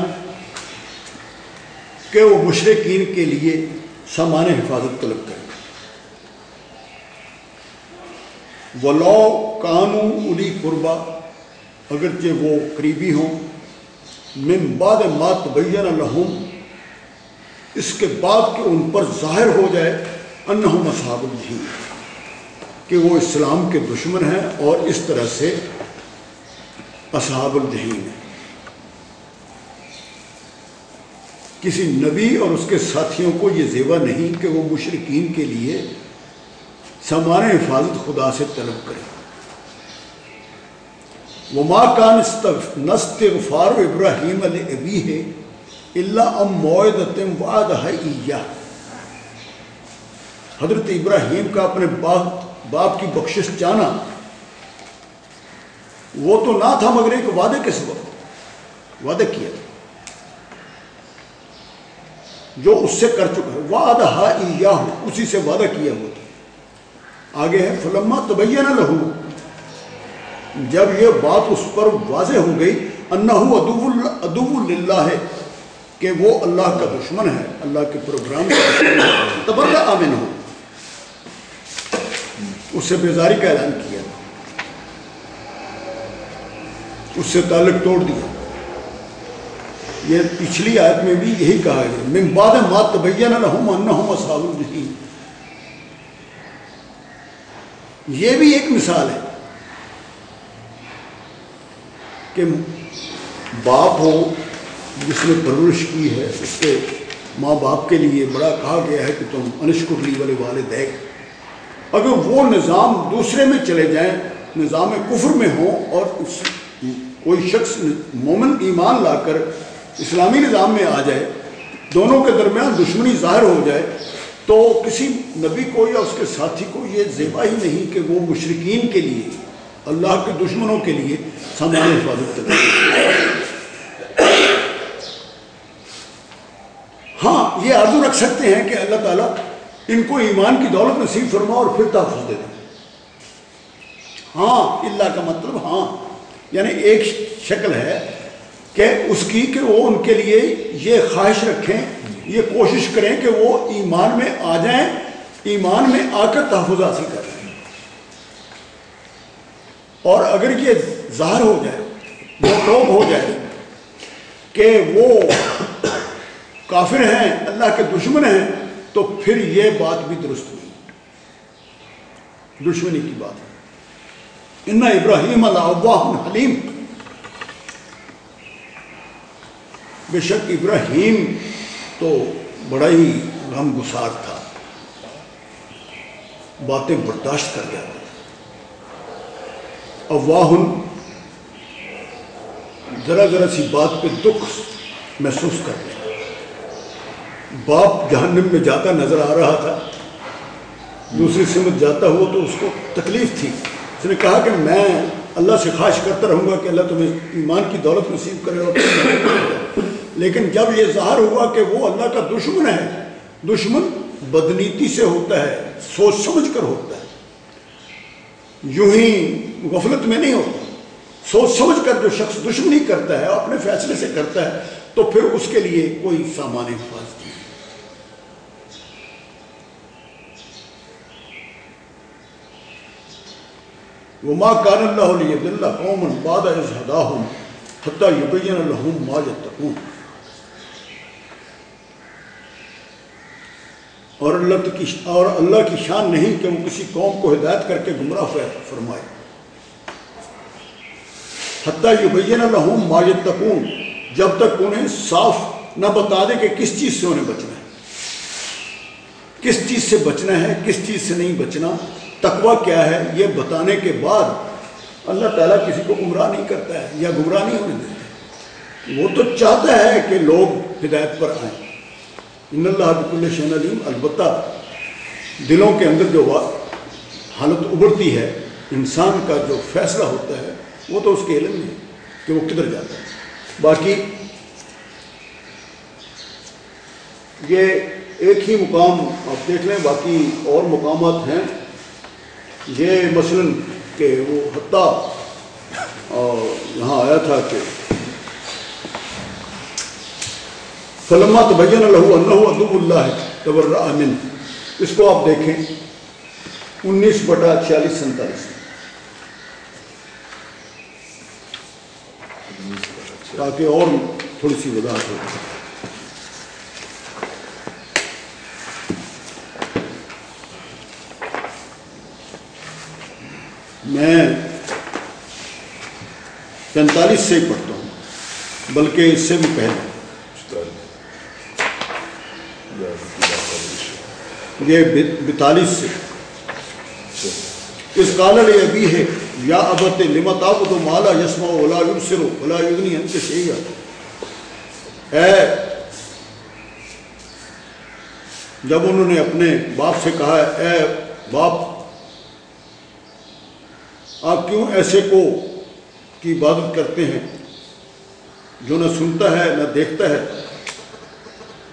کہ وہ مشرقین کے لیے سامان حفاظت طلب کریں۔ ولو کانو الی قربا اگرچہ وہ قریبی ہوں، من بعد ما تبین لہم، اس کے بعد کہ ان پر ظاہر ہو جائے انہم اصحاب الجحیم، کہ وہ اسلام کے دشمن ہیں اور اس طرح سے اصحاب الجحیم ہیں۔ کسی نبی اور اس کے ساتھیوں کو یہ زیبہ نہیں کہ وہ مشرقین کے لیے سامان حفاظت خدا سے طلب کریں۔ وما کان نستغفار ابراہیم علیہ ہے اللہ ام معدت وعد ہے حضرت ابراہیم کا اپنے باپ باپ کی بخشش چاہنا وہ تو نہ تھا مگر ایک وعدے کے سبب وعدہ کیا۔ جو اس سے کر چکا ہے۔ وعدہ ہا اسی سے وعدہ کیا ہوا۔ تھا آگے ہے، فلما تبین لہو۔ جب یہ بات اس پر واضح ہو گئی، انہو ادب ادو اللہ ہے کہ وہ اللہ کا دشمن ہے، اللہ کے پروگرام تبرہ آمن ہو اس سے بیزاری کا اعلان کیا۔ اس سے تعلق توڑ دیا۔ یہ پچھلی آیت میں بھی یہی کہا گیا ممباد مات تبین لہم انہم اصحاب الجحیم۔ یہ بھی ایک مثال ہے۔ کہ باپ ہو، جس نے پرورش کی ہے، اس کے ماں باپ کے لیے بڑا کہا گیا ہے کہ تم انشکر لی والے والدیک اگر وہ نظام دوسرے میں چلے جائیں، نظام کفر میں ہوں اور اس کوئی شخص مومن ایمان لا کر اسلامی نظام میں آ جائے، دونوں کے درمیان دشمنی ظاہر ہو جائے، تو کسی نبی کو یا اس کے ساتھی کو یہ زیبا ہی نہیں کہ وہ مشرقین کے لیے اللہ کے دشمنوں کے لیے سامان حفاظت کرے ہاں یہ آرزو رکھ سکتے ہیں کہ اللہ تعالیٰ ان کو ایمان کی دولت نصیب فرما اور پھر تحفظ دے دیں ہاں اللہ کا مطلب ہاں۔ یعنی ایک شکل ہے کہ اس کی کہ وہ ان کے لیے یہ خواہش رکھیں، یہ کوشش کریں کہ وہ ایمان میں آ جائیں، ایمان میں آ کر تحفظ حاصل کر رہے ہیں اور اگر یہ ظاہر ہو جائے وہ ٹوپ ہو جائے کہ وہ کافر ہیں، اللہ کے دشمن ہیں، تو پھر یہ بات بھی درست ہوئی دشمنی کی بات۔ ہے ان ابراہیم اللہ حلیم۔ بے شک ابراہیم تو بڑا ہی غم گسار تھا۔ باتیں برداشت کر گیا تھا۔ افواہن، ذرا ذرا سی بات پہ دکھ محسوس کر باپ جہنم میں جاتا نظر آ رہا تھا، دوسری سمت جاتا ہوا تو اس کو تکلیف تھی۔ اس نے کہا کہ میں اللہ سے خواہش کرتا رہوں گا کہ اللہ تمہیں ایمان کی دولت نصیب کرے اور لیکن جب یہ ظاہر ہوا کہ وہ اللہ کا دشمن ہے، دشمن بدنیتی سے ہوتا ہے، سوچ سمجھ کر ہوتا ہے۔ یوں ہی غفلت میں نہیں ہوتا۔ سوچ سمجھ کر جو شخص دشمنی کرتا ہے اپنے فیصلے سے کرتا ہے، تو پھر اس کے لیے کوئی سامان حفاظت نہیں۔ وما كان الله ليضل قوما بعد إذ هداهم حتى يبين لهم ما يتقون۔ اور اللہ کی اور اللہ کی شان نہیں کہ وہ کسی قوم کو ہدایت کر کے گمراہ فرمائے۔ حتیٰ یبین لہم ما یتقون، جب تک انہیں صاف نہ بتا دے کہ کس چیز سے انہیں بچنا ہے۔ کس چیز سے بچنا ہے، کس چیز سے نہیں بچنا، تقوی کیا ہے، یہ بتانے کے بعد اللہ تعالیٰ کسی کو گمراہ نہیں کرتا ہے یا گمراہ نہیں ہونے دیتا وہ تو چاہتا ہے کہ لوگ ہدایت پر آئیں۔ ان اللہ بک شین علیم، البتہ دلوں کے اندر جو حالت ابھرتی ہے، انسان کا جو فیصلہ ہوتا ہے، وہ تو اس کے علم میں کہ وہ کدھر جاتا ہے۔ باقی یہ ایک ہی مقام آپ دیکھ لیں، باقی اور مقامات ہیں۔ یہ مثلا کہ وہ حتیٰ یہاں آیا تھا کہ فلما تبین لہو اللہ ادب اللہ تبر امن اس کو آپ دیکھیں۔ انیس بٹا چھیالیس سینتالیس تاکہ اور تھوڑی سی وضاحت ہو۔ میں پینتالیس سے ہی پڑھتا ہوں، بلکہ اس سے بھی پہلے۔ یہ بتالیس سے۔ اس کالل ابھی ہے، یا ابت لمت آب تو مالا یسما ولا یبصر ولا یغنی انت شیئا۔ اے، جب انہوں نے اپنے باپ سے کہا، اے باپ، آپ کیوں ایسے کو کی عبادت کرتے ہیں؟ جو نہ سنتا ہے، نہ دیکھتا ہے،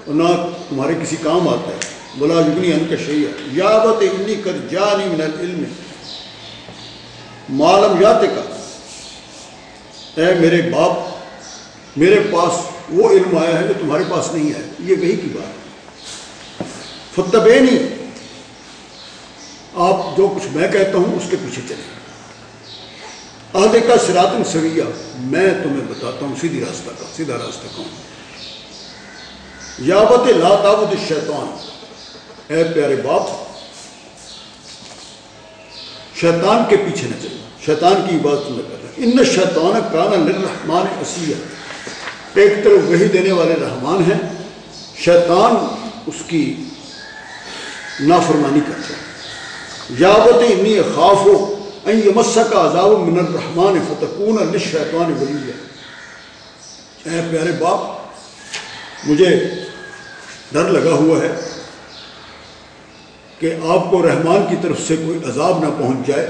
اور نہ تمہارے کسی کام آتا ہے۔ بلا یگنی ان کا شیعہ یا بت انی کر جا نہیں من العلم. معلوم یات کا اے میرے باپ، میرے پاس وہ علم آیا ہے جو تمہارے پاس نہیں ہے، یہ وہی کی بات فتبے نہیں آپ جو کچھ میں کہتا ہوں اس کے پیچھے چلیں۔ عہدے کا سراتن سویہ، میں تمہیں بتاتا ہوں، سیدھی راستہ کا، سیدھا راستہ کون یابت لا تعبد الشیطان اے پیارے باپ، شیطان کے پیچھے نہ چلنا، شیطان کی عبادت نہ کرنا۔ ان شیطان کانا للرحمان اسیہ ایک طرف وہی دینے والے رحمان ہیں، شیطان اس کی نافرمانی کرتا ہے۔ یابت انی خاف ہو این یمسک عذاب من الرحمن فتکون للشیطان ولیہ اے پیارے باپ، مجھے ڈر لگا ہوا ہے کہ آپ کو رحمان کی طرف سے کوئی عذاب نہ پہنچ جائے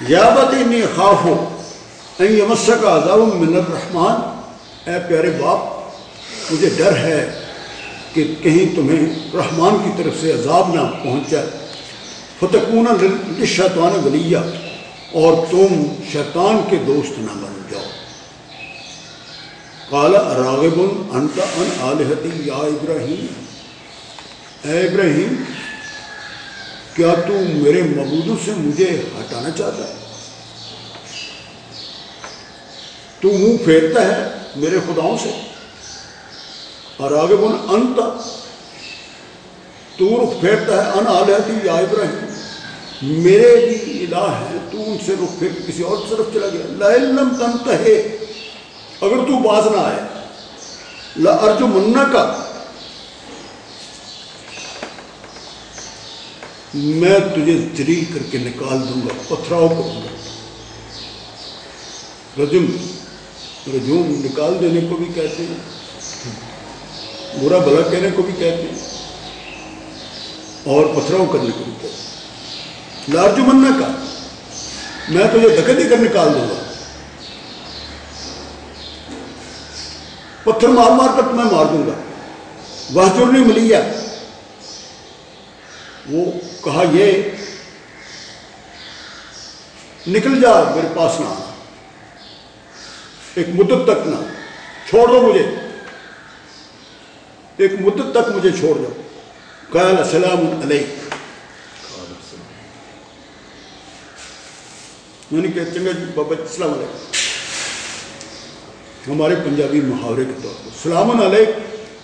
یابت انی خاف ہو این یمسک عذاب من الرحمن۔ اے پیارے باپ، مجھے ڈر ہے کہ کہیں تمہیں رحمان کی طرف سے عذاب نہ پہنچ جائے فتکون للشیطان ولیہ۔ اور تم شیطان کے دوست نہ بن جاؤ۔ قال راغب انت ان آلہتی یا ابراہیم۔ اے ابراہیم کیا تو میرے معبودوں سے مجھے ہٹانا چاہتا ہے؟ تو منہ پھیرتا ہے میرے خداؤں سے۔ اور آگے بول انت، تو رخ پھیرتا ہے ان آلیہتی یا ابراہیم۔ میرے بھی الہ ہے، تو ان سے رخ پھیر کسی اور طرف چلا گیا۔ لَإِلَّمْ تَنْتَهِ اگر تو باز نہ آئے لَأَرْجُمُنَّكَ میں تجھے ذلیل کر کے نکال دوں گا، پتھراؤ کروں گا رجم، رجوم نکال دینے کو بھی کہتے ہیں۔ برا بھلا کہنے کو بھی کہتے ہیں۔ اور پتھراؤ کرنے کو بھی کہتے ہیں۔ لارجمنا کا میں تجھے دھکے دے کر نکال دوں گا۔ پتھر مار مار کر تمہیں مار دوں گا۔ وہ جو نہیں ملیا وہ کہا یہ نکل جا میرے پاس نہ آنا ایک مدت تک نہ، چھوڑ دو مجھے۔ ایک مدت تک مجھے چھوڑ دو۔ قال السلام علیکم میں نے کہا چنگا جی بابا جی، السلام علیکم۔ ہمارے پنجابی محاورے کے طور پر سلام علیکم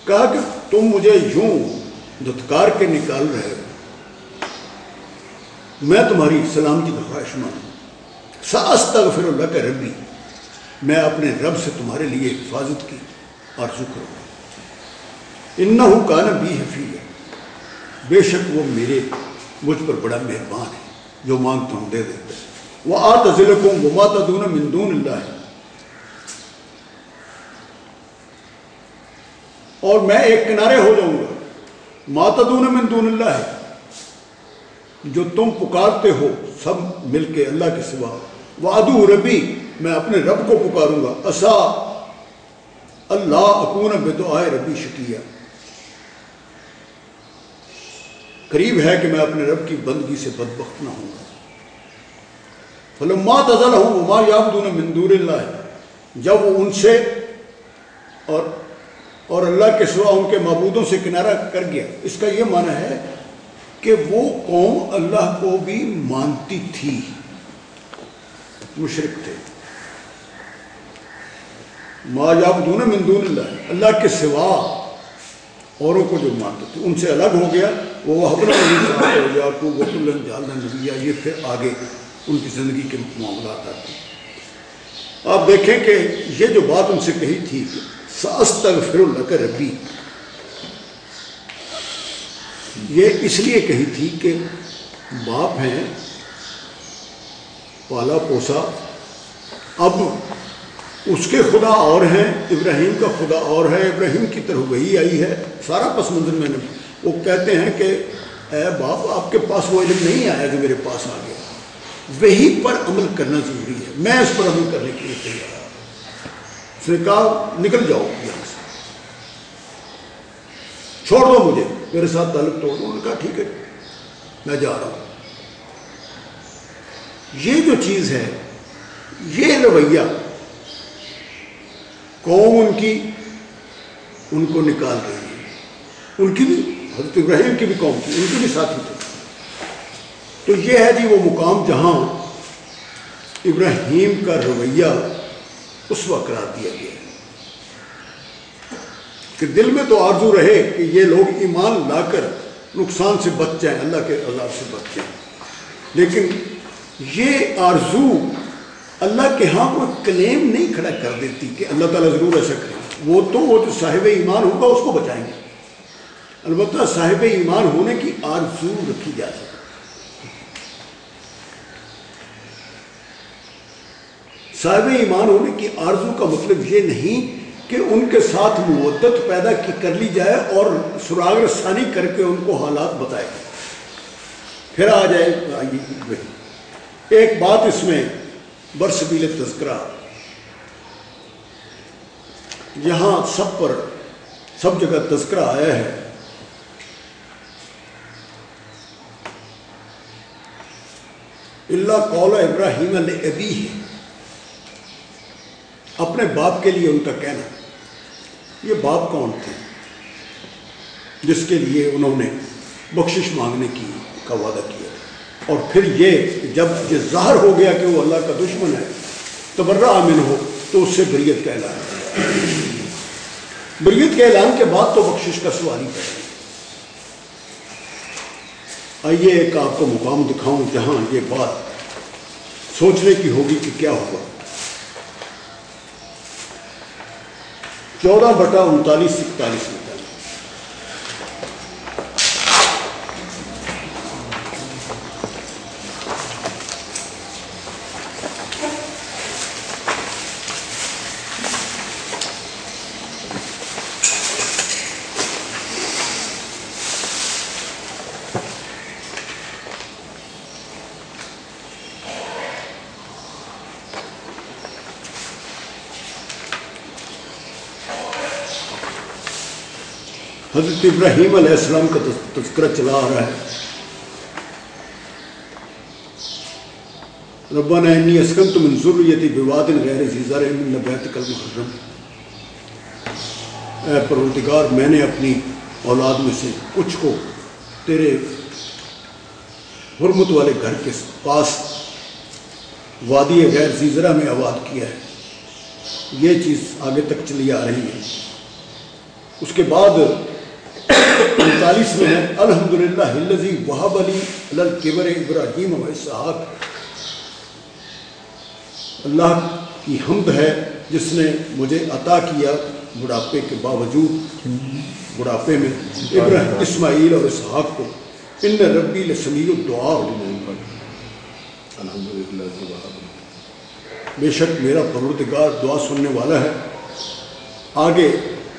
کہا کہ تم مجھے یوں دھتکار کے نکال رہے ہو۔ میں تمہاری سلامتی کا خواہش مند ساستغفر اللہ کا ربی۔ میں اپنے رب سے تمہارے لیے حفاظت کی آرزو کروں انہو کان بی حفیظ۔ بے شک وہ میرے مجھ پر بڑا مہربان ہے، جو مانگتا ہوں دے دیتا ہے وہ آت ذلکم وما تدون من دون اللہ۔ ہے اور میں ایک کنارے ہو جاؤں گا۔ ما تدون من دون اللہ۔ ہے جو تم پکارتے ہو سب مل کے اللہ کے سوا۔ وعدو ربی، میں اپنے رب کو پکاروں گا۔ اسا اللہ اکون بدعائے ربی شکیہ۔ قریب ہے کہ میں اپنے رب کی بندگی سے بدبخت نہ ہوں۔ گا فلما تزل ہوں وما یابدون من دور اللہ۔ جب وہ ان سے اور اور اللہ کے سوا ان کے معبودوں سے کنارہ کر گیا۔ اس کا یہ معنی ہے کہ وہ قوم اللہ کو بھی مانتی تھی۔ مشرق تھے۔ ما یابدون من دون اللہ اللہ کے سوا اوروں کو جو مانتے تھے۔ ان سے الگ ہو گیا، وہ ہو گیا۔ تو یہ پھر آگے ان کی زندگی کے معاملات آتے ہیں۔ آپ دیکھیں کہ یہ جو بات ان سے کہی تھی کہ ساستغفر اللہ کا ربی یہ اس لیے کہی تھی کہ باپ ہیں، پالا پوسا۔ اب اس کے خدا اور ہیں، ابراہیم کا خدا اور ہے، ابراہیم کی طرف وہی آئی ہے۔ سارا پس منظر میں نے، وہ کہتے ہیں کہ اے باپ، آپ کے پاس وہ علم نہیں آیا جو میرے پاس آ گیا۔ وہی پر عمل کرنا ضروری ہے۔ میں اس پر عمل کرنے کے لیے تیار اس نے کہا، نکل جاؤ۔ یہاں چھوڑ دو مجھے۔ میرے ساتھ تعلق توڑ دو۔ انہوں نے کہا، ٹھیک ہے، میں جا رہا ہوں۔ یہ جو چیز ہے، یہ رویہ قوم ان کی؟ ان کو نکال رہی ہے۔ ان کی بھی، حضرت ابراہیم کی بھی قوم تھی، ان کی بھی ساتھی تھے۔ تو یہ ہے جی وہ مقام جہاں ابراہیم کا رویہ اس وقت قرار دیا گیا۔ کہ دل میں تو آرزو رہے کہ یہ لوگ ایمان لا کر نقصان سے بچ جائیں، اللہ کے اللہ سے بچ جائیں۔ لیکن یہ آرزو اللہ کے ہاں کوئی کلیم نہیں کھڑا کر دیتی کہ اللہ تعالیٰ ضرور ایسا کرے۔ وہ تو، وہ جو صاحب ایمان ہوگا، اس کو بچائیں گے۔ البتہ صاحب ایمان ہونے کی آرزو رکھی جا سکتی۔ صاحب ایمان ہونے کی آرزو کا مطلب یہ نہیں کہ ان کے ساتھ مودت پیدا کی کر لی جائے اور سراغ رسانی کر کے ان کو حالات بتائے پھر آ جائے ایک بات اس میں برسبیل تذکرہ۔ یہاں سب پر سب جگہ تذکرہ آیا ہے۔ اللہ قول ابراہیم ابی ہے۔ اپنے باپ کے لیے ان کا کہنا۔ یہ باپ کون تھے جس کے لیے انہوں نے بخشش مانگنے کی کا وعدہ کیا؟ اور پھر یہ جب یہ ظاہر ہو گیا کہ وہ اللہ کا دشمن ہے، تبرہ امن ہو، تو اس سے بریت کا اعلان بریت کے اعلان کے بعد تو بخشش کا سوال ہی کریں آئیے ایک آپ کو مقام دکھاؤں، جہاں یہ بات سوچنے کی ہوگی کہ کیا ہوگا چودہ بٹا انتالیس اکتالیس میں حضرت ابراہیم علیہ السلام کا تذکرہ چلا آ رہا ہے۔ ربنا انی اسکنت من ذریتی بواد غیر ذی زرع من بیتک المحرم اے پروردگار، میں نے اپنی اولاد میں سے کچھ کو تیرے حرمت والے گھر کے پاس وادی غیر زیزرہ میں آباد کیا ہے۔ یہ چیز آگے تک چلی آ رہی ہے۔ اس کے بعد انتالیس میں ہے الحمد للہ ہلزی وحب علی الکبر ابراہیم و اسحاق۔ اللہ کی حمد ہے جس نے مجھے عطا کیا بڑھاپے کے باوجود، بڑھاپے میں ابراہیم اسماعیل اور اسحاق کو۔ ان ربی لسمیع الدعا بے شک میرا پروردگار دعا سننے والا ہے۔ آگے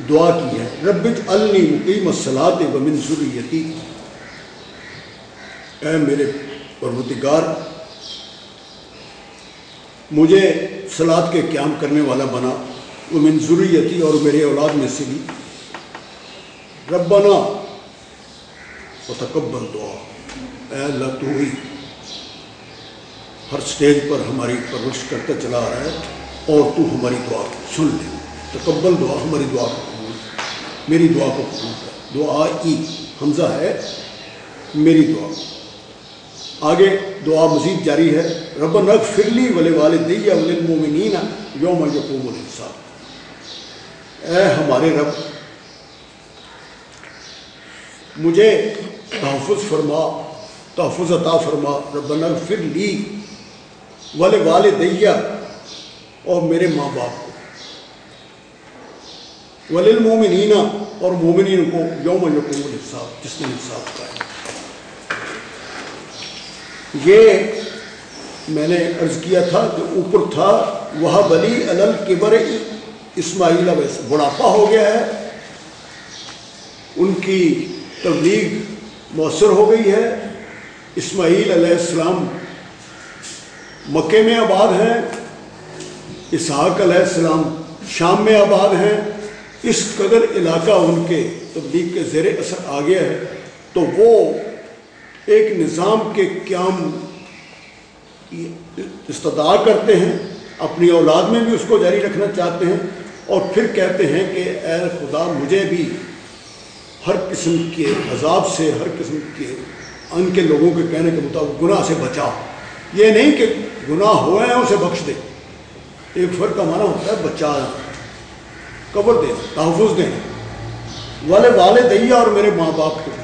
دعا کی ہے۔ ربت النی مقیم الصلاۃ و من ذریتی۔ اے میرے پروردگار، مجھے سلاد کے قیام کرنے والا بنا، وہ من ذریتی اور میرے اولاد میں سے بھی۔ ربنا و تکبر دعا۔ اے اللہ، تو ہی ہر سٹیج پر ہماری پرورش کرتا چلا رہا ہے اور تو ہماری دعا سن لے۔ تکبل دعا، ہماری دعا کو قبول میری دعا کو قبول کر۔ دعا ای، حمزہ ہے، میری دعا۔ آگے دعا مزید جاری ہے۔ رب نگ فرلی ولے والدیہ وللمومنین یوم یقوم الحساب۔ اے ہمارے رب، مجھے تحفظ فرما، تحفظ عطا فرما۔ رب نگ فرلی ولے والدیہ اور میرے ماں باپ۔ کو وللمومنین اور مومنین کو یوم یقوم الحساب، جس نے حساب کا یہ میں نے عرض کیا تھا کہ اوپر تھا وہ بلی الل کبر اسماعیل ویسے بڑھاپا ہو گیا ہے۔ ان کی تبلیغ مؤثر ہو گئی ہے۔ اسماعیل علیہ السلام مکے میں آباد ہیں۔ اسحاق علیہ السلام شام میں آباد ہیں۔ اس قدر علاقہ ان کے تبلیغ کے زیر اثر آ گیا ہے، تو وہ ایک نظام کے قیام استدار کرتے ہیں، اپنی اولاد میں بھی اس کو جاری رکھنا چاہتے ہیں، اور پھر کہتے ہیں کہ اے خدا مجھے بھی ہر قسم کے عذاب سے، ہر قسم کے ان کے لوگوں کے کہنے کے مطابق گناہ سے بچا یہ نہیں کہ گناہ ہوئے ہیں، اسے بخش دے۔ ایک فرق کا معنی ہوتا ہے بچانا قبر دینا تحفظ دینا والے والے اور میرے ماں باپ کے۔